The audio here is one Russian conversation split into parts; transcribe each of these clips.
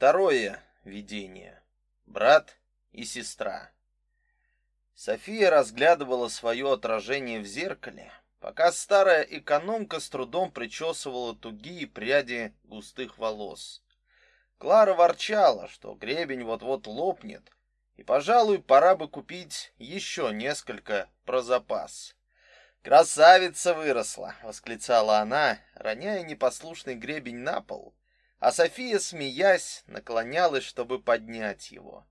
Второе видение. Брат и сестра. София разглядывала свое отражение в зеркале, пока старая экономка с трудом причесывала тугие пряди густых волос. Клара ворчала, что гребень вот-вот лопнет, и, пожалуй, пора бы купить еще несколько про запас. «Красавица выросла!» — восклицала она, роняя непослушный гребень на пол а София, смеясь, наклонялась, чтобы поднять его.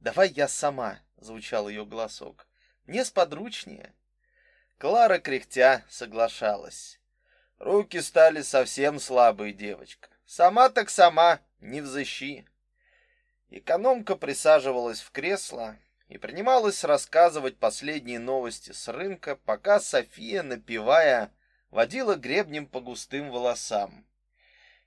"Давай я сама", звучал ее голосок. "Мне сподручнее". Клара кряхтя соглашалась. Руки стали совсем слабые, девочка. Сама так сама, не взыщи. Экономка присаживалась в кресло и принималась рассказывать последние новости с рынка, пока София, напевая, водила гребнем по густым волосам.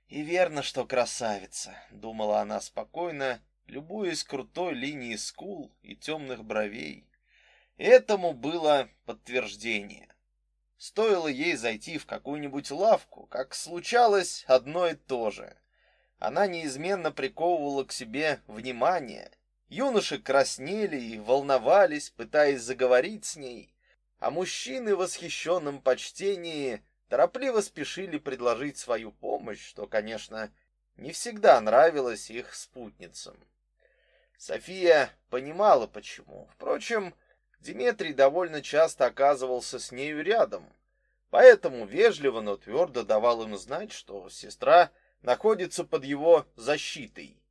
И верно, что красавица, думала она спокойно, любуясь крутой линией скул и темных бровей. Этому было подтверждение. Стоило ей зайти в какую-нибудь лавку, как случалось одно и то же. Она неизменно приковывала к себе внимание. Юноши краснели и волновались, пытаясь заговорить с ней, а мужчины в восхищенном почтении торопливо спешили предложить свою помощь, что, конечно, не всегда нравилось их спутницам. София понимала почему. Впрочем, Дмитрий довольно часто оказывался с нею рядом, поэтому вежливо, но твердо давал им знать, что сестра находится под его защитой.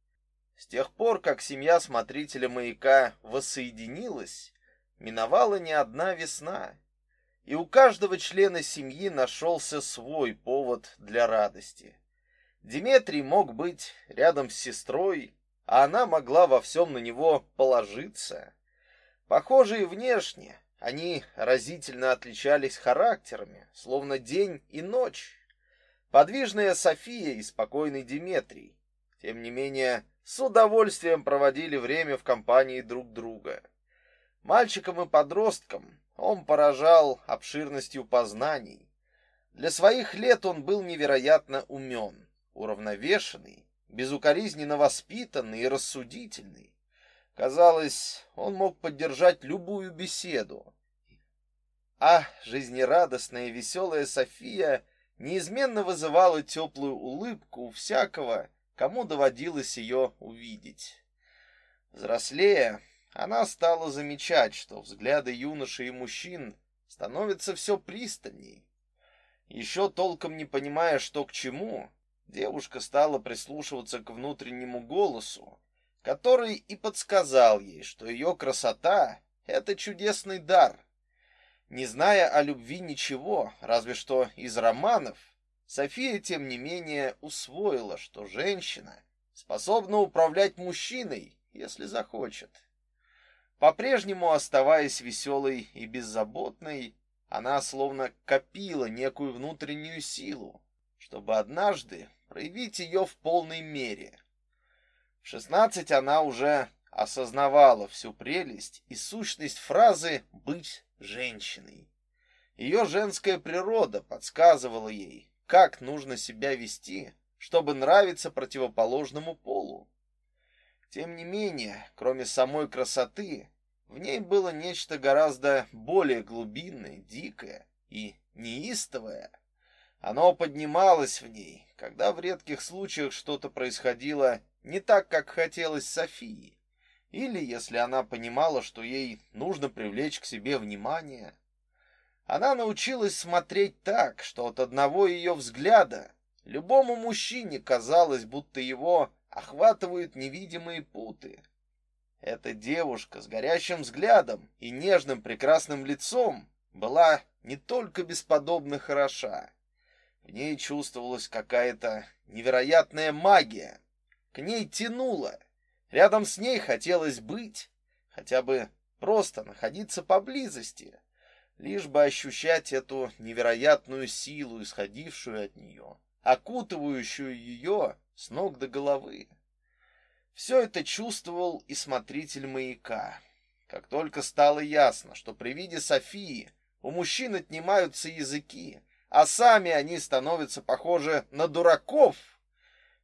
С тех пор, как семья смотрителя маяка воссоединилась, миновала не одна весна, и у каждого члена семьи нашелся свой повод для радости. Дмитрий мог быть рядом с сестрой, а она могла во всем на него положиться. Похожие внешне, они разительно отличались характерами, словно день и ночь. Подвижная София и спокойный Дмитрий, тем не менее, с удовольствием проводили время в компании друг друга. Мальчикам и подросткам он поражал обширностью познаний. Для своих лет он был невероятно умен, уравновешенный, безукоризненно воспитанный и рассудительный. Казалось, он мог поддержать любую беседу. А жизнерадостная и веселая София неизменно вызывала теплую улыбку у всякого, кому доводилось ее увидеть. Взрослея, она стала замечать, что взгляды юношей и мужчин становятся все пристальней. Еще толком не понимая, что к чему, девушка стала прислушиваться к внутреннему голосу, который и подсказал ей, что ее красота — это чудесный дар. Не зная о любви ничего, разве что из романов, София, тем не менее, усвоила, что женщина способна управлять мужчиной, если захочет. По-прежнему оставаясь веселой и беззаботной, она словно копила некую внутреннюю силу, чтобы однажды проявить ее в полной мере. В шестнадцать она уже осознавала всю прелесть и сущность фразы «быть женщиной». Ее женская природа подсказывала ей, как нужно себя вести, чтобы нравиться противоположному полу. Тем не менее, кроме самой красоты, в ней было нечто гораздо более глубинное, дикое и неистовое. Оно поднималось в ней, когда в редких случаях что-то происходило не так, как хотелось Софии, или если она понимала, что ей нужно привлечь к себе внимание. Она научилась смотреть так, что от одного ее взгляда любому мужчине казалось, будто его охватывают невидимые путы. Эта девушка с горящим взглядом и нежным прекрасным лицом была не только бесподобно хороша. В ней чувствовалась какая-то невероятная магия. К ней тянуло. Рядом с ней хотелось быть, хотя бы просто находиться поблизости, лишь бы ощущать эту невероятную силу, исходившую от нее, окутывающую ее с ног до головы. Все это чувствовал и смотритель маяка. Как только стало ясно, что при виде Софии у мужчин отнимаются языки, а сами они становятся похожи на дураков,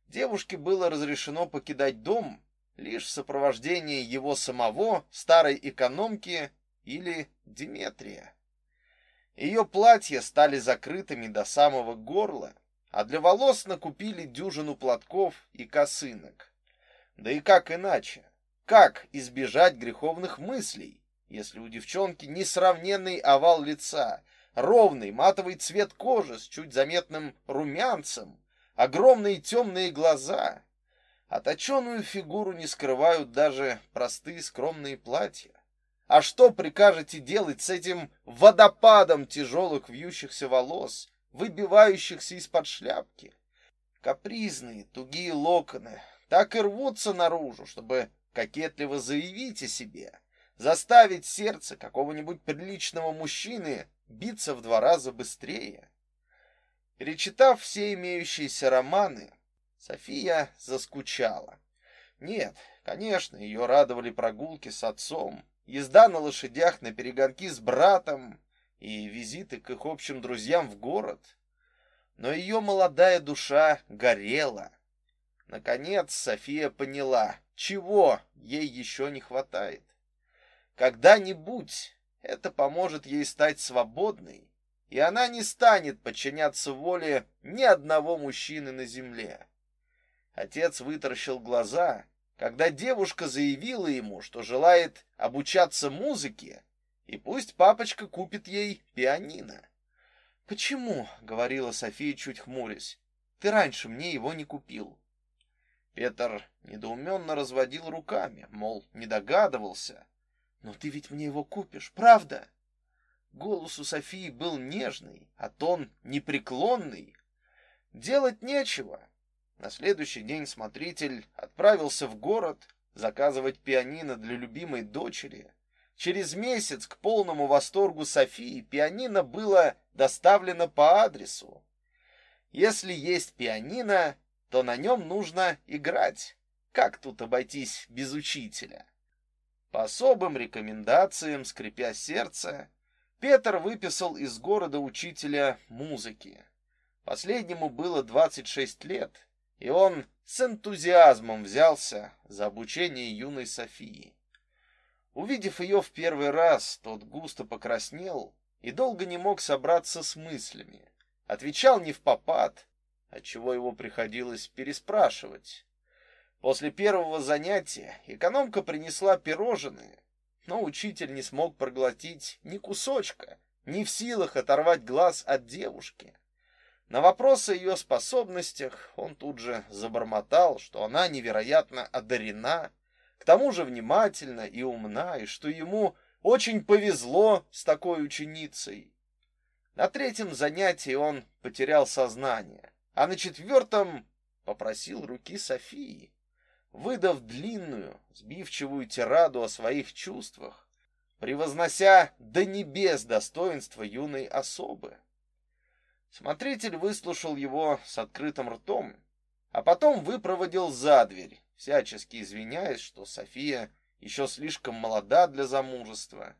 девушке было разрешено покидать дом лишь в сопровождении его самого, старой экономки или Диметрия. Ее платья стали закрытыми до самого горла, а для волос накупили дюжину платков и косынок. Да и как иначе? Как избежать греховных мыслей, если у девчонки несравненный овал лица, ровный матовый цвет кожи с чуть заметным румянцем, огромные темные глаза? А фигуру не скрывают даже простые скромные платья. А что прикажете делать с этим водопадом тяжелых вьющихся волос, выбивающихся из-под шляпки? Капризные, тугие локоны так и рвутся наружу, чтобы кокетливо заявить о себе, заставить сердце какого-нибудь приличного мужчины биться в два раза быстрее. Перечитав все имеющиеся романы, София заскучала. Нет, конечно, ее радовали прогулки с отцом, езда на лошадях на перегонки с братом и визиты к их общим друзьям в город. Но ее молодая душа горела. Наконец София поняла, чего ей еще не хватает. Когда-нибудь это поможет ей стать свободной, и она не станет подчиняться воле ни одного мужчины на земле. Отец вытаращил глаза, когда девушка заявила ему, что желает обучаться музыке, и пусть папочка купит ей пианино. "Почему?" говорила София чуть хмурясь. "Ты раньше мне его не купил". Петр недоуменно разводил руками, мол, не догадывался. "Но ты ведь мне его купишь, правда?" Голос у Софии был нежный, а тон непреклонный. Делать нечего. На следующий день смотритель отправился в город заказывать пианино для любимой дочери. Через месяц к полному восторгу Софии пианино было доставлено по адресу. Если есть пианино, то на нем нужно играть. Как тут обойтись без учителя? По особым рекомендациям, скрипя сердце, Петр выписал из города учителя музыки. Последнему было 26 лет, и он с энтузиазмом взялся за обучение юной Софии. Увидев ее в первый раз, тот густо покраснел и долго не мог собраться с мыслями. Отвечал не в попад, отчего его приходилось переспрашивать. После первого занятия экономка принесла пирожные, но учитель не смог проглотить ни кусочка, не в силах оторвать глаз от девушки. На вопрос о ее способностях он тут же забормотал, что она невероятно одарена, к тому же внимательна и умна, и что ему очень повезло с такой ученицей. На третьем занятии он потерял сознание, а на четвертом попросил руки Софии. Выдав длинную, сбивчивую тираду о своих чувствах, превознося до небес достоинства юной особы. Смотритель выслушал его с открытым ртом, а потом выпроводил за дверь, всячески извиняясь, что София еще слишком молода для замужества.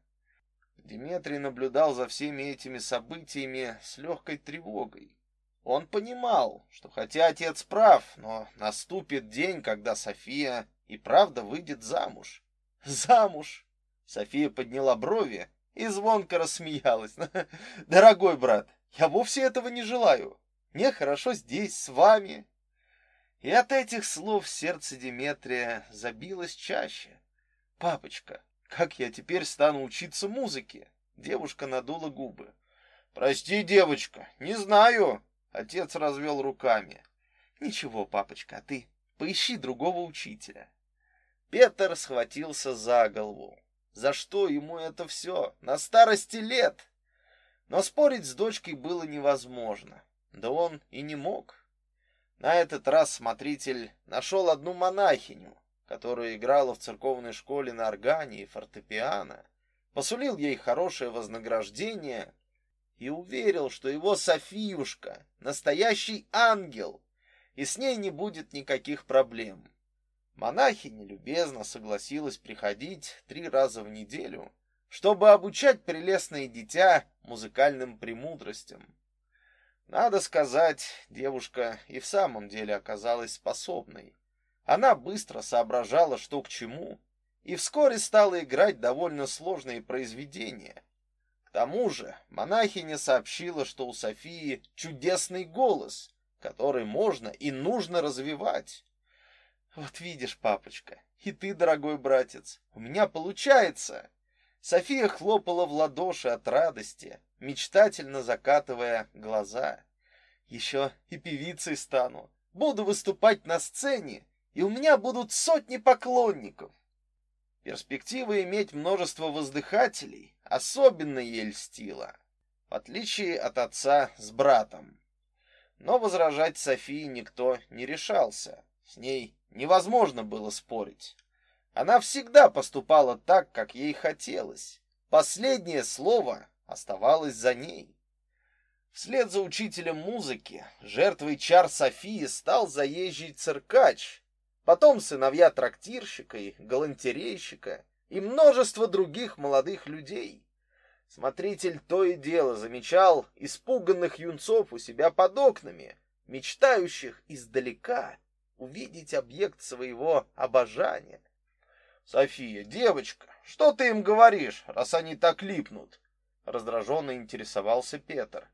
Дмитрий наблюдал за всеми этими событиями с легкой тревогой. Он понимал, что хотя отец прав, но наступит день, когда София и правда выйдет замуж. Замуж! София подняла брови и звонко рассмеялась. Дорогой брат, я вовсе этого не желаю. Мне хорошо здесь, с вами. И от этих слов сердце Деметрия забилось чаще. Папочка, как я теперь стану учиться музыке? Девушка надула губы. Прости, девочка, не знаю. Отец развел руками. Ничего, папочка, а ты поищи другого учителя. Петр схватился за голову. За что ему это все? На старости лет? Но спорить с дочкой было невозможно. Да он и не мог. На этот раз смотритель нашел одну монахиню, которая играла в церковной школе на органе и фортепиано, посулил ей хорошее вознаграждение и уверил, что его Софиюшка настоящий ангел, и с ней не будет никаких проблем. Монахиня любезно согласилась приходить три раза в неделю чтобы обучать прелестное дитя музыкальным премудростям. Надо сказать, девушка и в самом деле оказалась способной. Она быстро соображала, что к чему, и вскоре стала играть довольно сложные произведения. К тому же монахиня сообщила, что у Софии чудесный голос, который можно и нужно развивать. Вот видишь, папочка, и ты, дорогой братец, у меня получается. София хлопала в ладоши от радости, мечтательно закатывая глаза. Еще и певицей стану. Буду выступать на сцене, и у меня будут сотни поклонников. Перспектива иметь множество воздыхателей особенно ей льстила, в отличие от отца с братом. Но возражать Софии никто не решался. С ней невозможно было спорить. Она всегда поступала так, как ей хотелось. Последнее слово оставалось за ней. Вслед за учителем музыки жертвой чар Софии стал заезжий циркач, потом сыновья трактирщика и галантерейщика и множество других молодых людей. Смотритель то и дело замечал испуганных юнцов у себя под окнами, мечтающих издалека увидеть объект своего обожания. София, девочка, что ты им говоришь, раз они так липнут? Раздраженно интересовался Петр.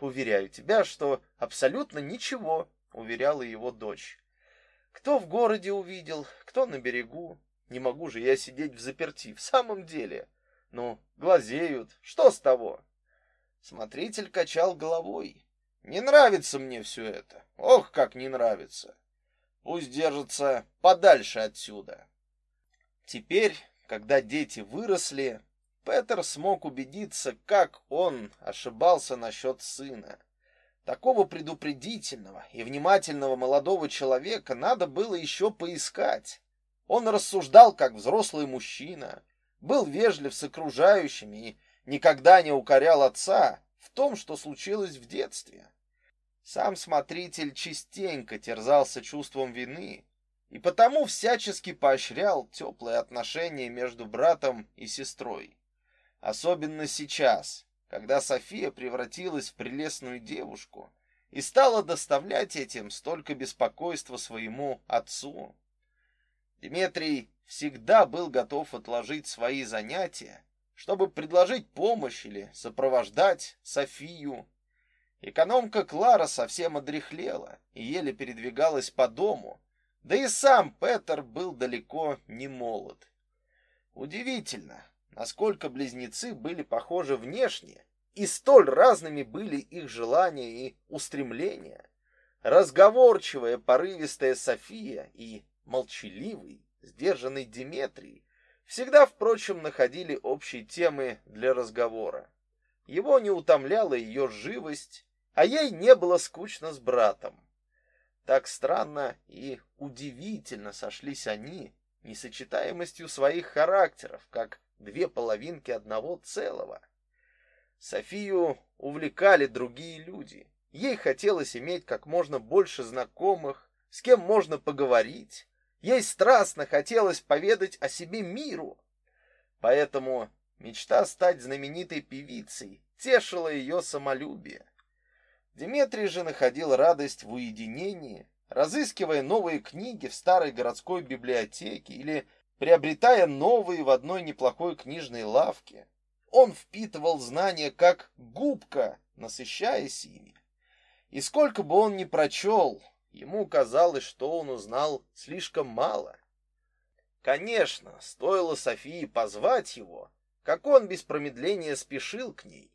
Уверяю тебя, что абсолютно ничего, уверяла его дочь. Кто в городе увидел, кто на берегу. Не могу же я сидеть в заперти, в самом деле. Ну, глазеют. Что с того? Смотритель качал головой. Не нравится мне все это. Ох, как не нравится. Пусть держится подальше отсюда. Теперь, когда дети выросли, Петер смог убедиться, как он ошибался насчет сына. Такого предупредительного и внимательного молодого человека надо было еще поискать. Он рассуждал как взрослый мужчина, был вежлив с окружающими и никогда не укорял отца в том, что случилось в детстве. Сам смотритель частенько терзался чувством вины и потому всячески поощрял теплые отношения между братом и сестрой. Особенно сейчас, когда София превратилась в прелестную девушку и стала доставлять этим столько беспокойства своему отцу. Дмитрий всегда был готов отложить свои занятия, чтобы предложить помощь или сопровождать Софию. Экономка Клара совсем одряхлела и еле передвигалась по дому, да и сам Петр был далеко не молод. Удивительно, насколько близнецы были похожи внешне, и столь разными были их желания и устремления. Разговорчивая, порывистая София и молчаливый, сдержанный Диметрий всегда, впрочем, находили общие темы для разговора. Его не утомляла ее живость, а ей не было скучно с братом. Так странно и удивительно сошлись они несочетаемостью своих характеров, как две половинки одного целого. Софию увлекали другие люди. Ей хотелось иметь как можно больше знакомых, с кем можно поговорить, Ей страстно хотелось поведать о себе миру. Поэтому мечта стать знаменитой певицей тешила ее самолюбие. Дмитрий же находил радость в уединении, разыскивая новые книги в старой городской библиотеке или приобретая новые в одной неплохой книжной лавке. Он впитывал знания как губка, насыщаясь ими. И сколько бы он ни прочел, Ему казалось, что он узнал слишком мало. Конечно, стоило Софии позвать его, как он без промедления спешил к ней.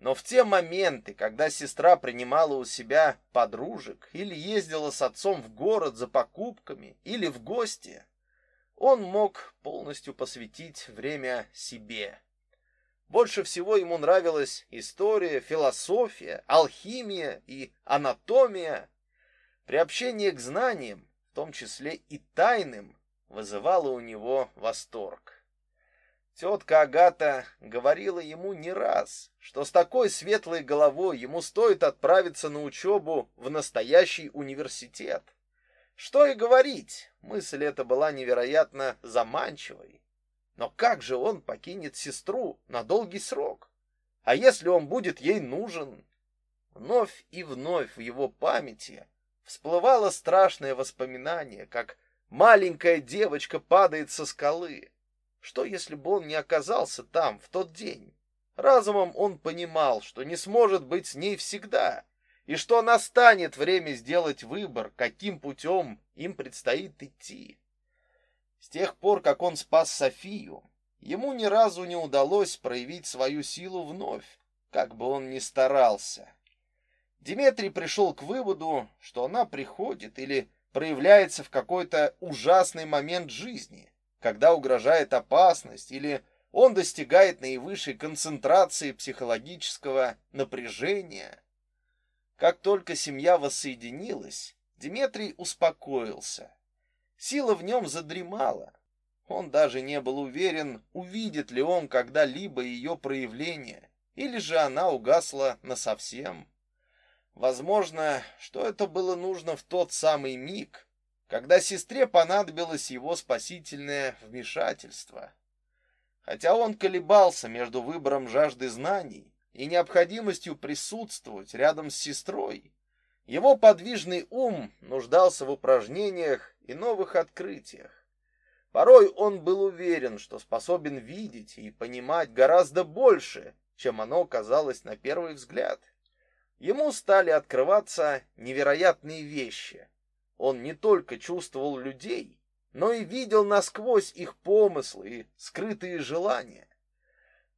Но в те моменты, когда сестра принимала у себя подружек или ездила с отцом в город за покупками или в гости, он мог полностью посвятить время себе. Больше всего ему нравилась история, философия, алхимия и анатомия, Приобщение к знаниям, в том числе и тайным, вызывало у него восторг. Тетка Агата говорила ему не раз, что с такой светлой головой ему стоит отправиться на учебу в настоящий университет. Что и говорить, мысль эта была невероятно заманчивой. Но как же он покинет сестру на долгий срок? А если он будет ей нужен? вновь и вновь в его памяти всплывало страшное воспоминание, как маленькая девочка падает со скалы. Что, если бы он не оказался там в тот день? Разумом он понимал, что не сможет быть с ней всегда, и что настанет время сделать выбор, каким путем им предстоит идти. С тех пор, как он спас Софию, ему ни разу не удалось проявить свою силу вновь, как бы он ни старался. Диметрий пришел к выводу, что она приходит или проявляется в какой-то ужасный момент жизни, когда угрожает опасность или он достигает наивысшей концентрации психологического напряжения. Как только семья воссоединилась, Дмитрий успокоился. Сила в нем задремала. Он даже не был уверен, увидит ли он когда-либо ее проявление, или же она угасла насовсем. Возможно, что это было нужно в тот самый миг, когда сестре понадобилось его спасительное вмешательство. Хотя он колебался между выбором жажды знаний и необходимостью присутствовать рядом с сестрой, его подвижный ум нуждался в упражнениях и новых открытиях. Порой он был уверен, что способен видеть и понимать гораздо больше, чем оно казалось на первый взгляд. Ему стали открываться невероятные вещи. Он не только чувствовал людей, но и видел насквозь их помыслы и скрытые желания.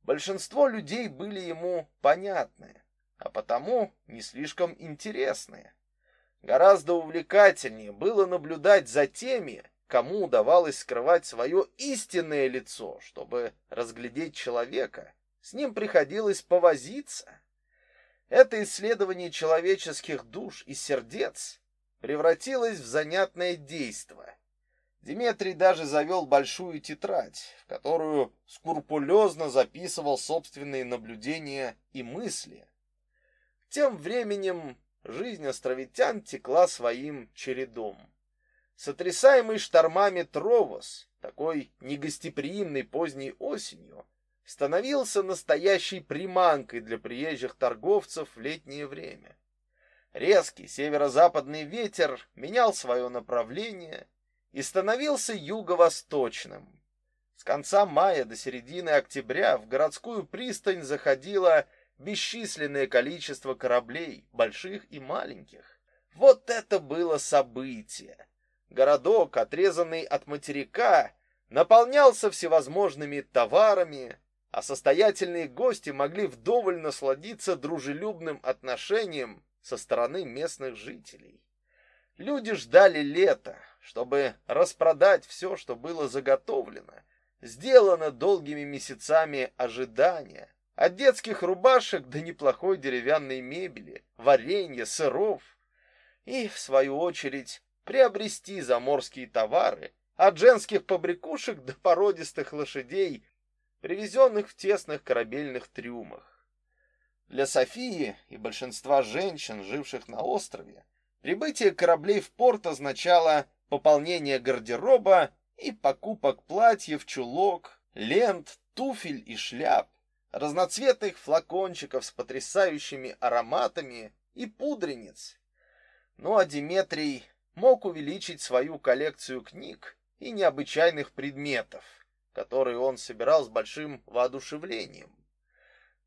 Большинство людей были ему понятны, а потому не слишком интересны. Гораздо увлекательнее было наблюдать за теми, кому удавалось скрывать свое истинное лицо, чтобы разглядеть человека. С ним приходилось повозиться. Это исследование человеческих душ и сердец превратилось в занятное действо. Дмитрий даже завел большую тетрадь, в которую скрупулезно записывал собственные наблюдения и мысли. Тем временем жизнь островитян текла своим чередом. Сотрясаемый штормами Тровос, такой негостеприимный поздней осенью, становился настоящей приманкой для приезжих торговцев в летнее время. Резкий северо-западный ветер менял свое направление и становился юго-восточным. С конца мая до середины октября в городскую пристань заходило бесчисленное количество кораблей, больших и маленьких. Вот это было событие! Городок, отрезанный от материка, наполнялся всевозможными товарами, а состоятельные гости могли вдоволь насладиться дружелюбным отношением со стороны местных жителей. Люди ждали лета, чтобы распродать все, что было заготовлено, сделано долгими месяцами ожидания, от детских рубашек до неплохой деревянной мебели, варенья, сыров, и, в свою очередь, приобрести заморские товары, от женских побрякушек до породистых лошадей привезенных в тесных корабельных трюмах. Для Софии и большинства женщин, живших на острове, прибытие кораблей в порт означало пополнение гардероба и покупок платьев, чулок, лент, туфель и шляп, разноцветных флакончиков с потрясающими ароматами и пудрениц. Ну а Диметрий мог увеличить свою коллекцию книг и необычайных предметов который он собирал с большим воодушевлением.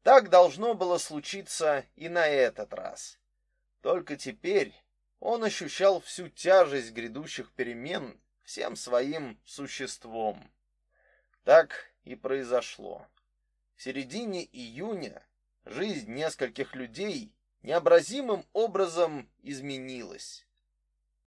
Так должно было случиться и на этот раз. Только теперь он ощущал всю тяжесть грядущих перемен всем своим существом. Так и произошло. В середине июня жизнь нескольких людей необразимым образом изменилась.